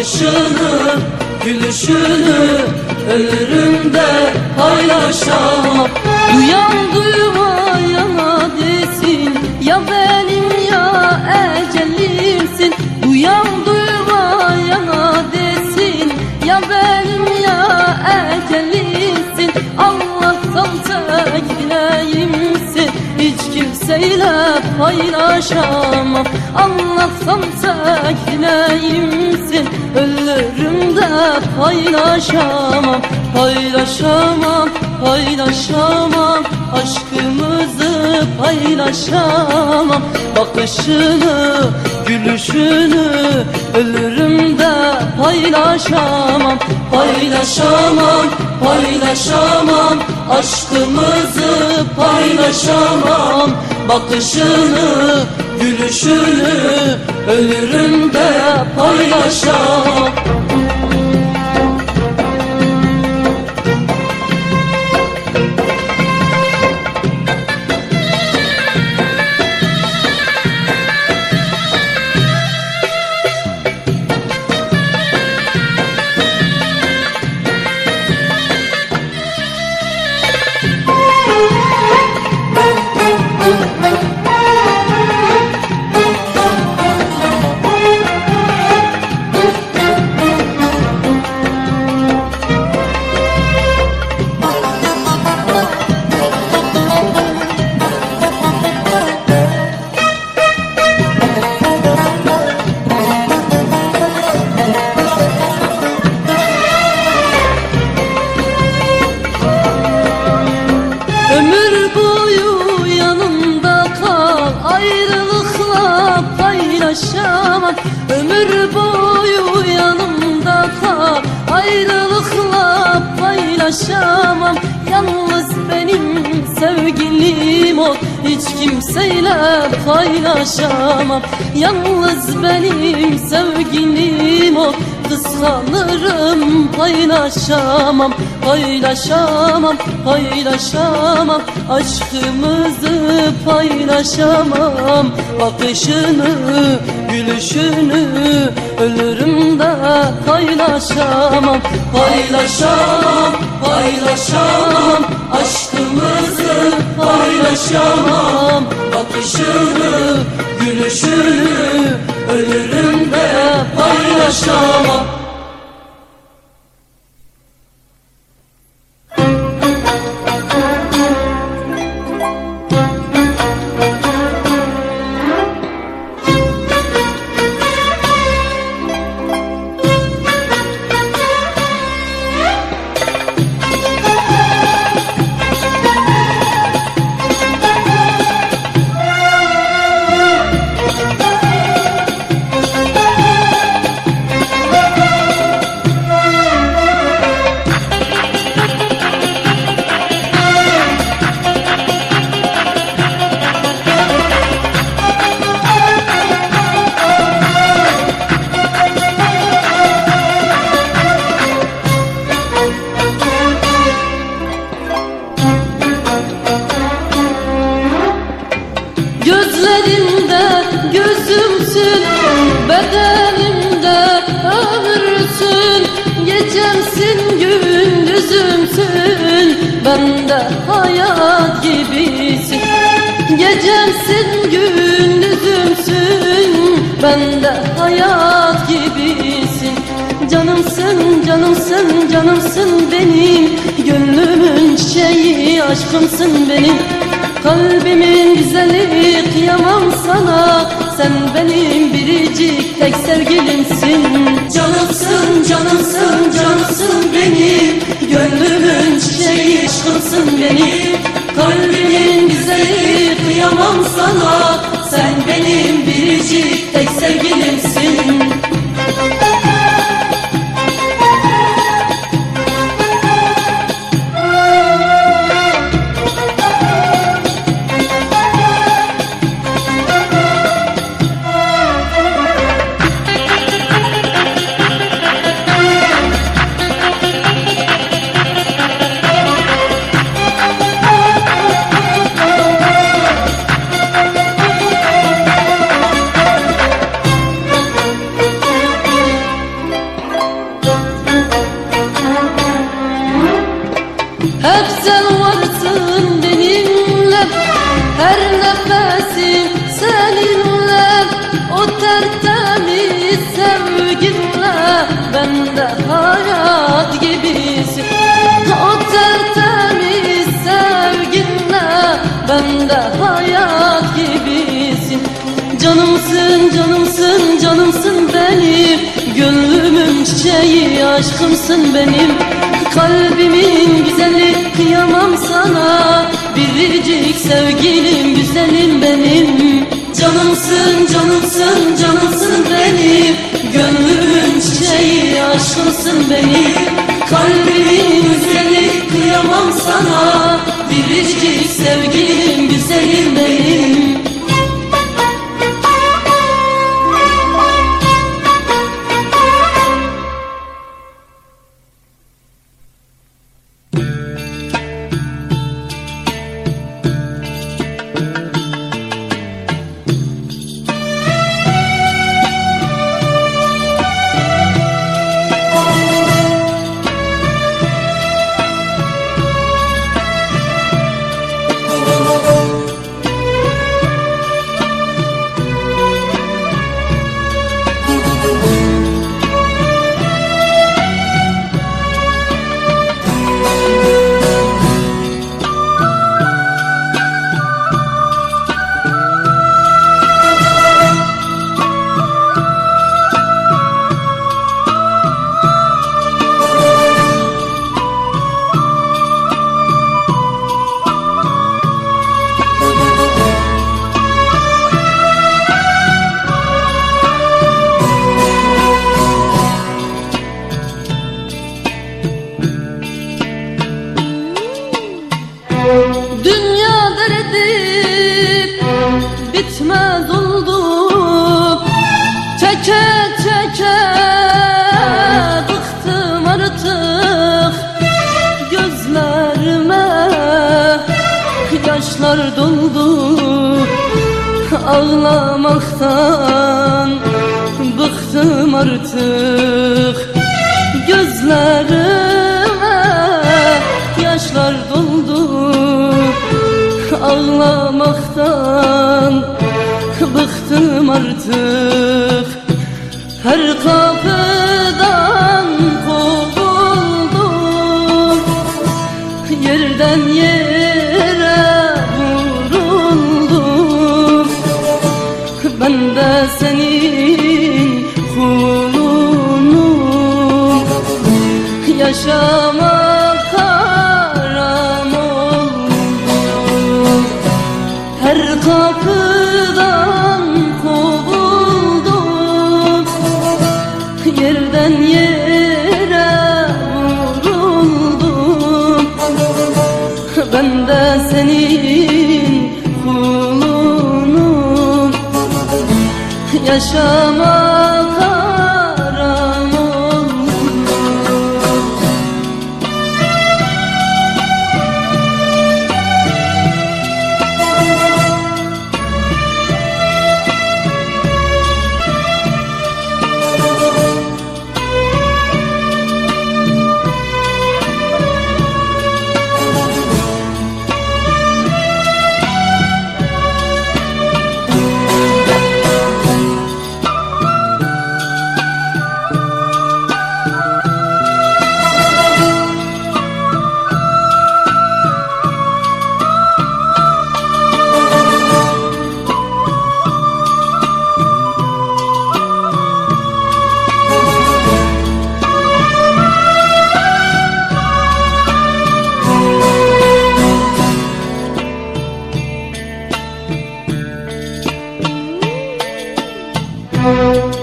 Bakışını, gülüşünü Ömrümde paylaşamam. Duyan duymayana desin Ya benim ya ecelimsin Duyan duymayana desin Ya benim ya ecelimsin Allah'tan tek dileyimsin Hiç kimseyle paylaşamam. Allah'tan tek Ölürüm de paylaşamam. Paylaşamam, paylaşamam. Aşkımızı paylaşamam. Bakışını, gülüşünü Ölürüm de paylaşamam. Paylaşamam, paylaşamam. Aşkımızı paylaşamam Bakışını, gülüşünü Ölürüm de paylaşamam Ömür boyu yanımda kal Ayrılıkla paylaşamam. Ömür boyu yanımda kal Ayrılıkla paylaşamam. Yalnız benim sevgilim ol Hiç kimseyle paylaşamam. Yalnız benim sevgilim ol Kıskanırım paylaşamam Paylaşamam, paylaşamam. Aşkımızı paylaşamam Bakışını, gülüşünü Ölürüm de paylaşamam. Paylaşamam, paylaşamam Aşkımızı paylaşamam. Bakışını, gülüşünü Ölürüm de paylaşamam tek sevgilimsin. Canımsın, canımsın, canımsın benim. Gönlümün çiçeği aşkımsın benim. Kalbimin güzeli kıyamam sana. Sen benim biricik tek sevgilimsin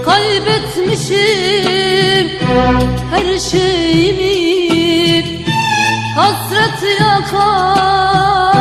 Kaybetmişim her şeyimi Hasret yakar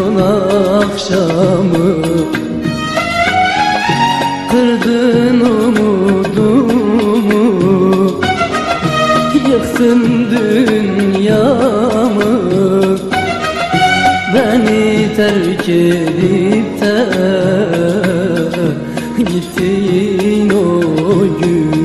Yolun akşamı Kırdın umudumu Yıktın dünyamı Beni terk edip de Gittiğin o gün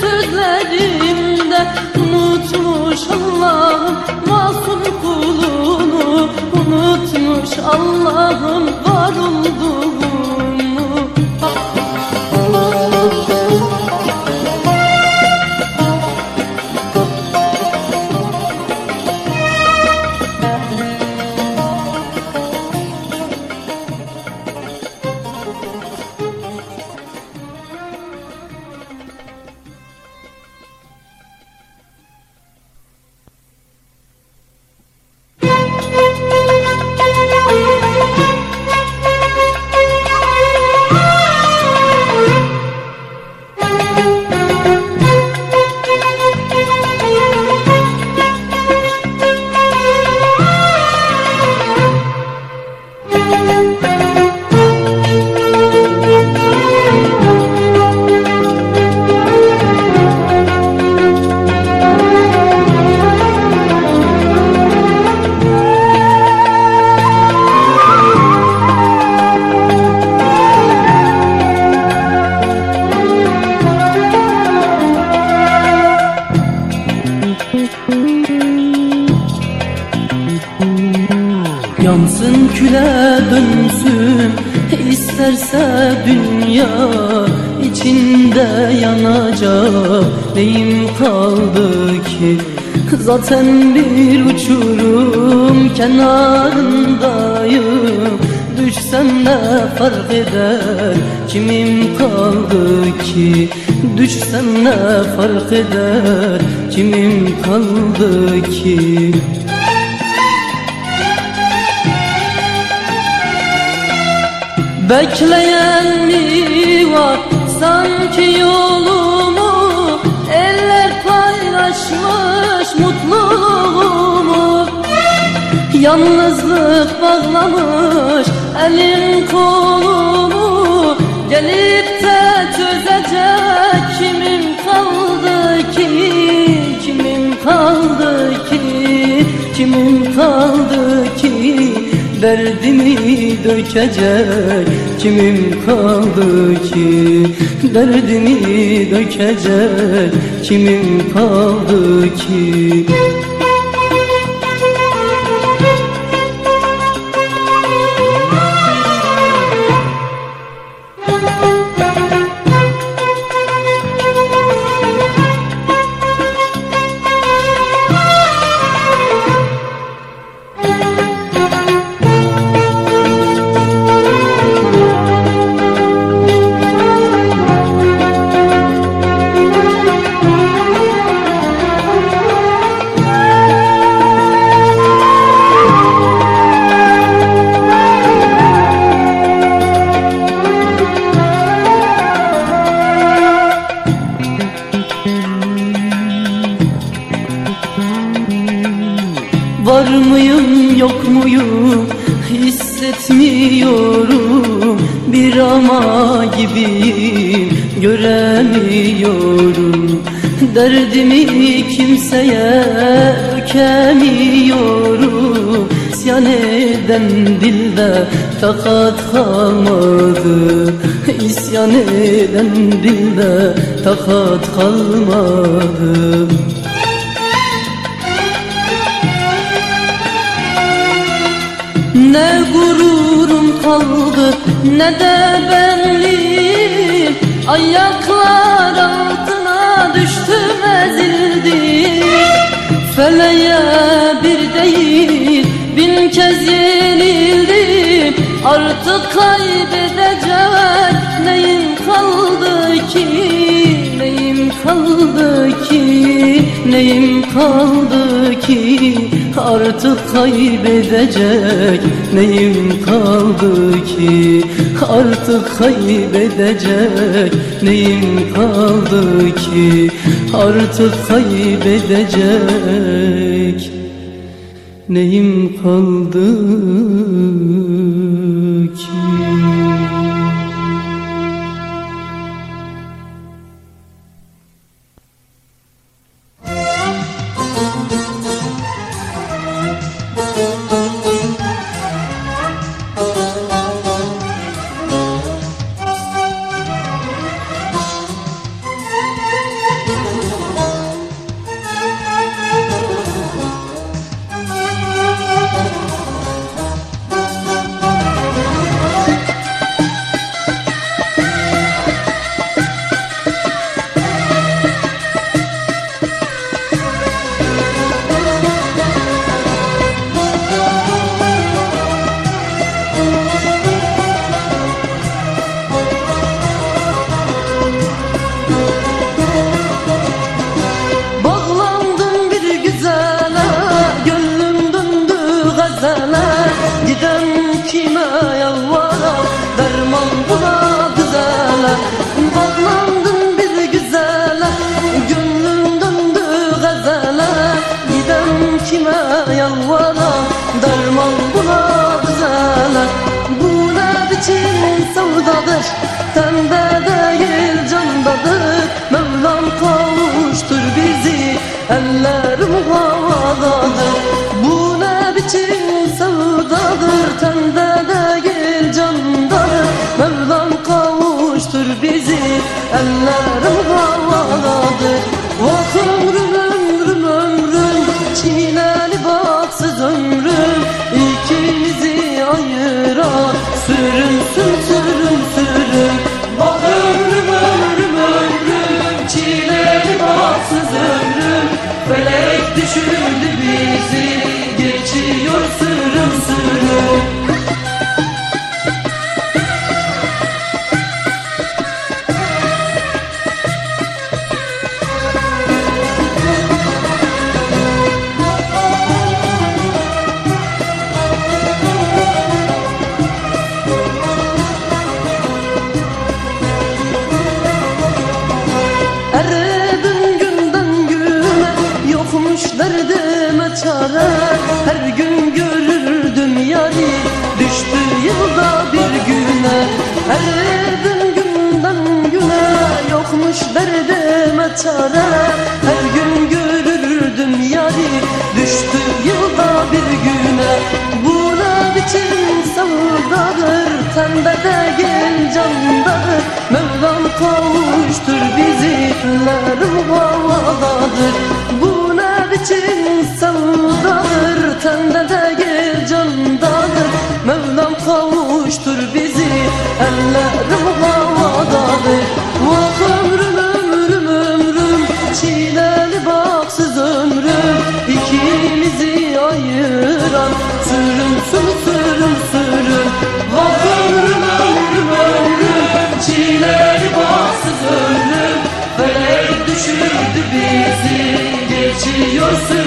sözlerimde Unutmuş Allah'ım masum kulunu Unutmuş Allah'ım var olduğumu Zaten bir uçurum kenarındayım. Düşsem ne fark eder? Kimim kaldı ki? Düşsem ne fark eder? Kimim kaldı ki? Bekleyen mi var? Sanki yolumu Eller paylaşmış mutluluğumu. Yalnızlık bağlamış elin kolumu. Gelip de çözecek kimim kaldı ki? Kimim kaldı ki? Kimim kaldı ki Derdimi dökecek kimim kaldı ki? Derdimi dökecek kimim kaldı ki gitmiyorum Bir ama gibiyim göremiyorum. Derdimi kimseye ökemiyorum İsyan eden dilde takat kalmadı. İsyan eden dilde takat kalmadı. ne de benliğim Ayaklar altına düştüm ezildim. Feleğe bir değil bin kez yenildim. Artık kaybedecek neyim kaldı ki Neyim kaldı ki neyim kaldı ki? Artık kaybedecek neyim kaldı ki? Artık kaybedecek neyim kaldı ki? Artık kaybedecek neyim kaldı ki? bizi geçiyorsun.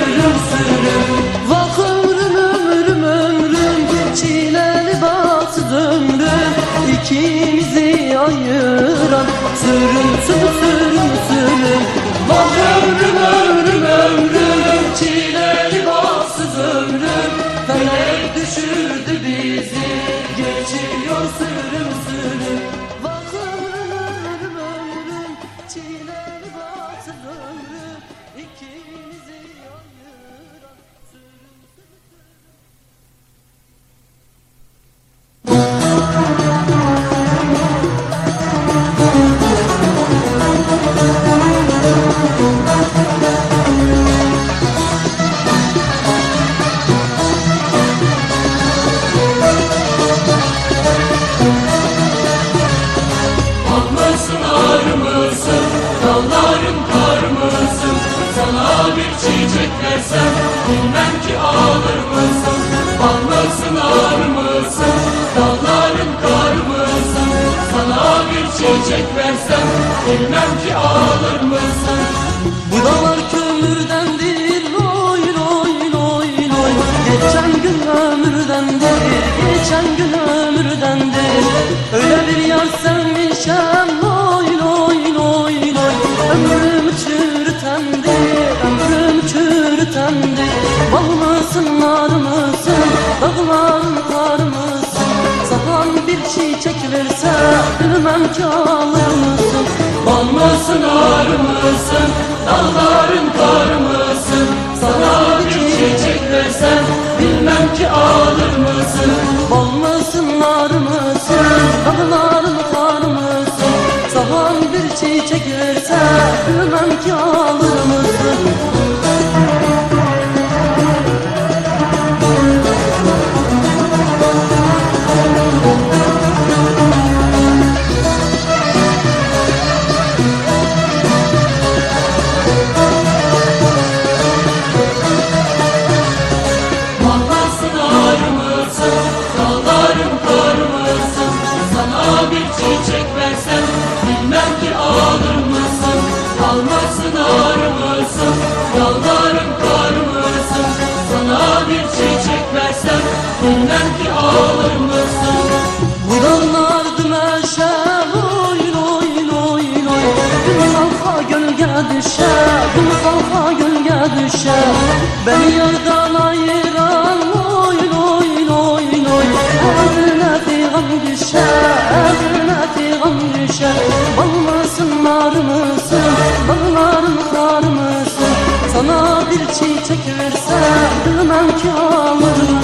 gelirse bilmem ki alır mısın Olmasın ağır mısın dağların kar mısın Sana bir çiçek versem bilmem ki alır mısın? Olmasın ağır mısın dağların kar mısın Sana bir çiçek versem bilmem ki alır mısın? alır mısın? Budanlardı meşel oyun oyun oyun oyun Uzalka gölge düşer, uzalka gölge düşer Beni yerden ayıran oyun oyun oyun oyun Evrine figan düşer, evrine figan düşer Balmasın nar mısın, bağlarım kar mısın? Sana bir çiçek versem bilmem ki alır mı?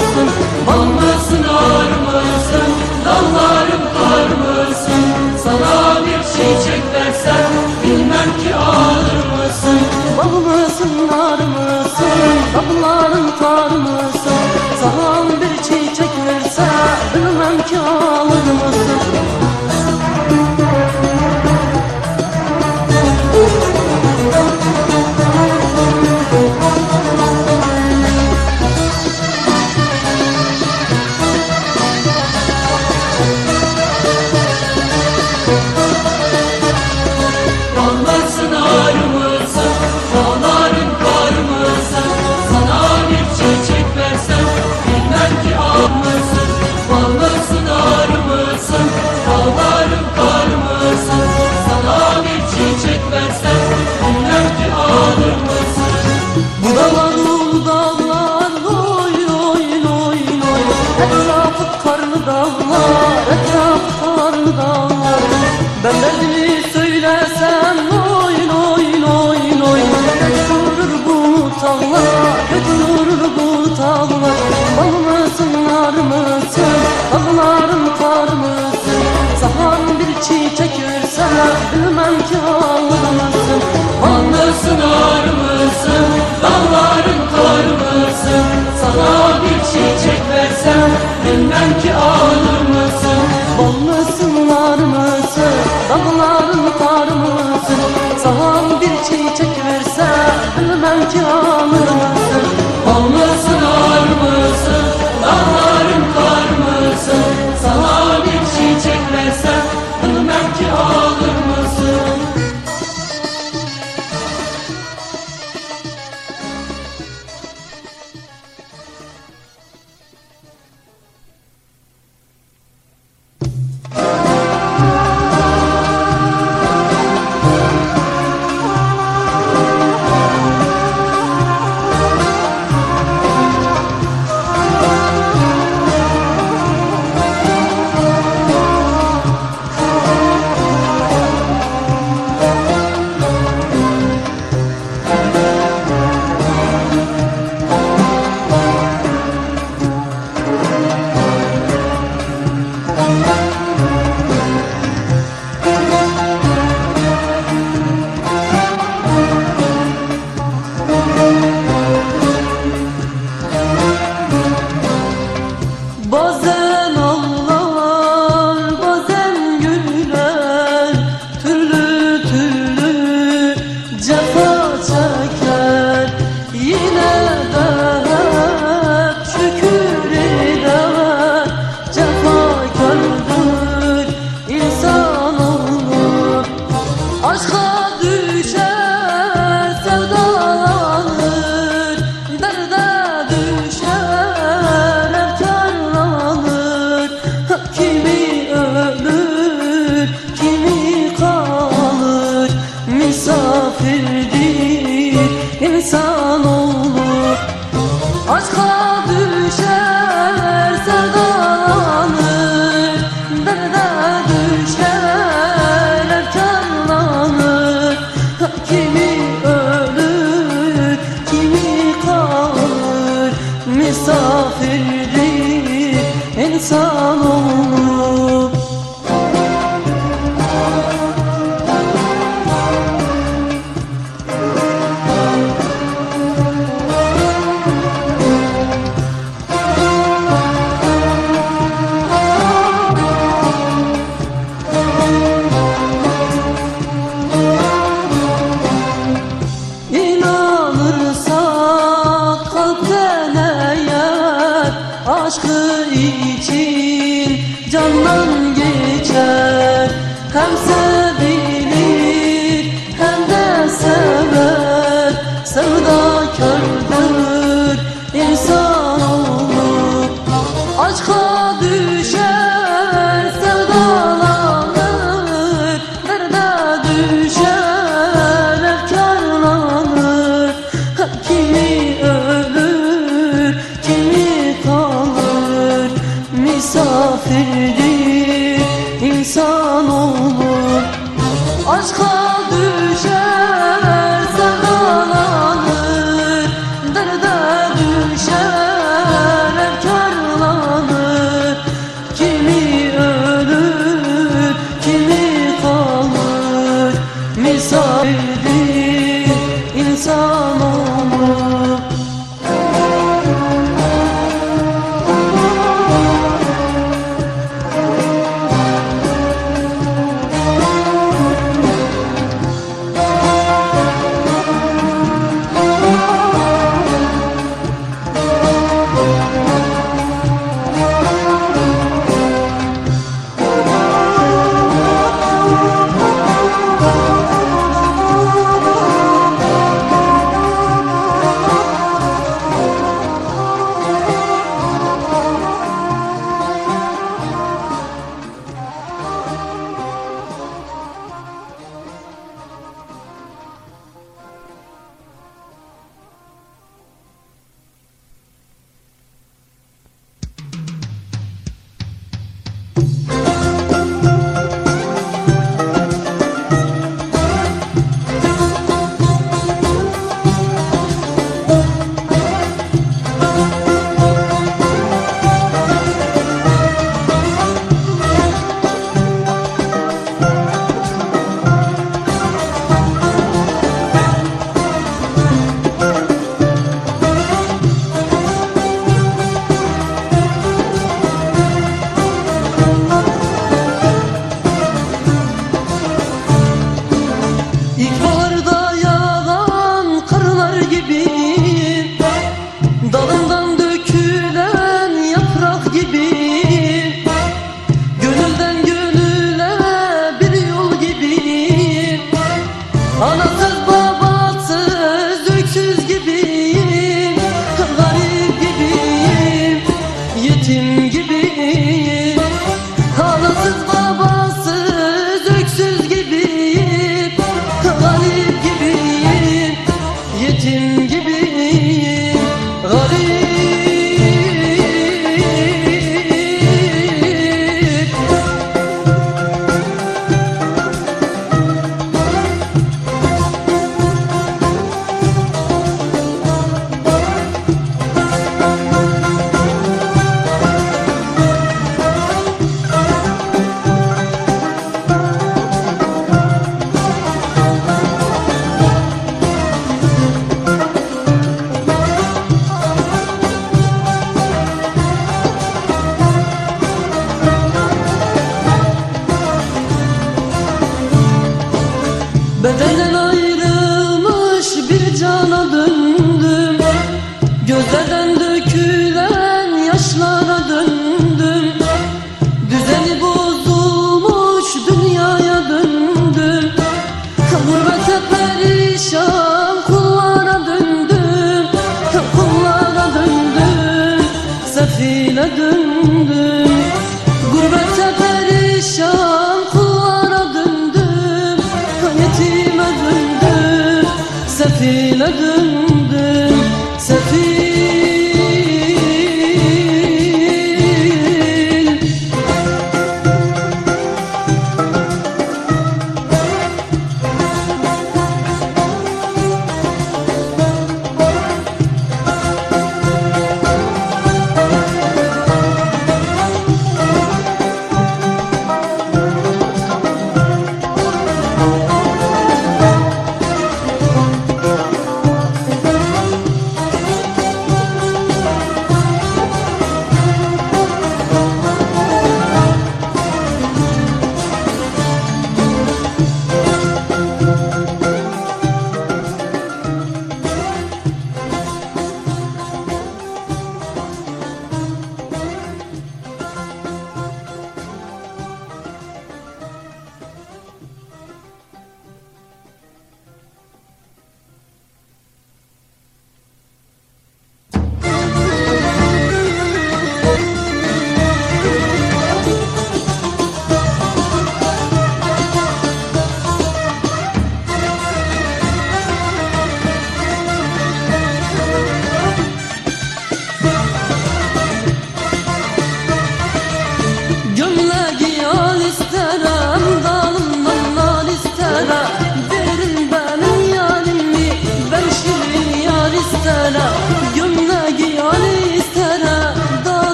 var mısın? Dallarım var mısın? Sana bir çiçek versem bilmem ki alır mısın? Bal mısın, nar mısın? Dallarım tar mısın? Sana bir çiçek versem bilmem ki alır mısın? Ay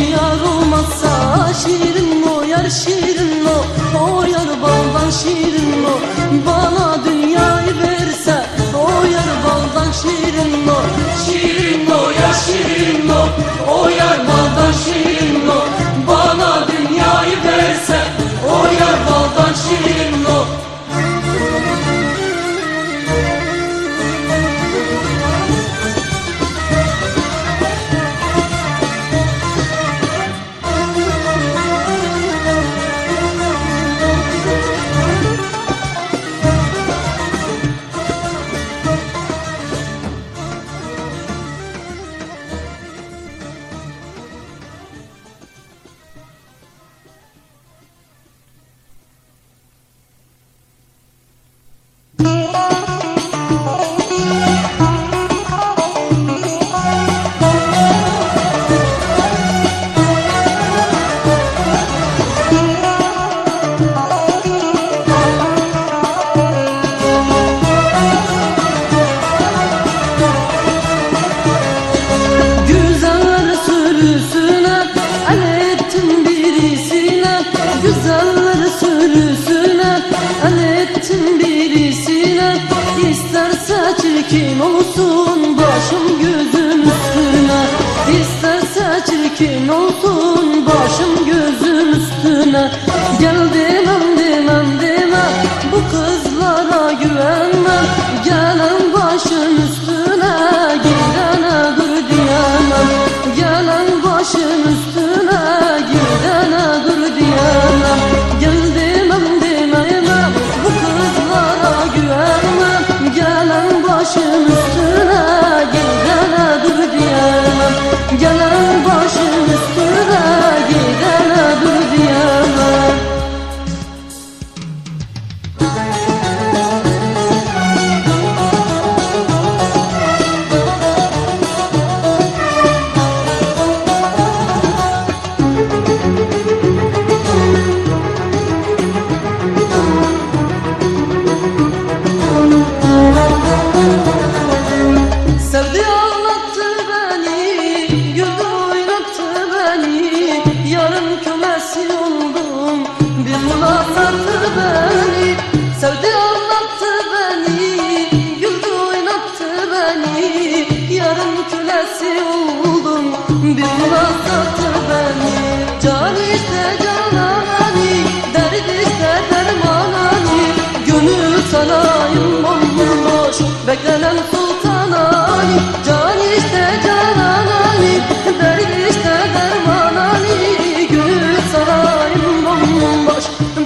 yar olmazsa Şirin o yar şirin o O yar baldan şirin o. Bana dünyayı verse O yar baldan şirin o. Şirin o yar şirin o O yar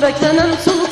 beklenen sultan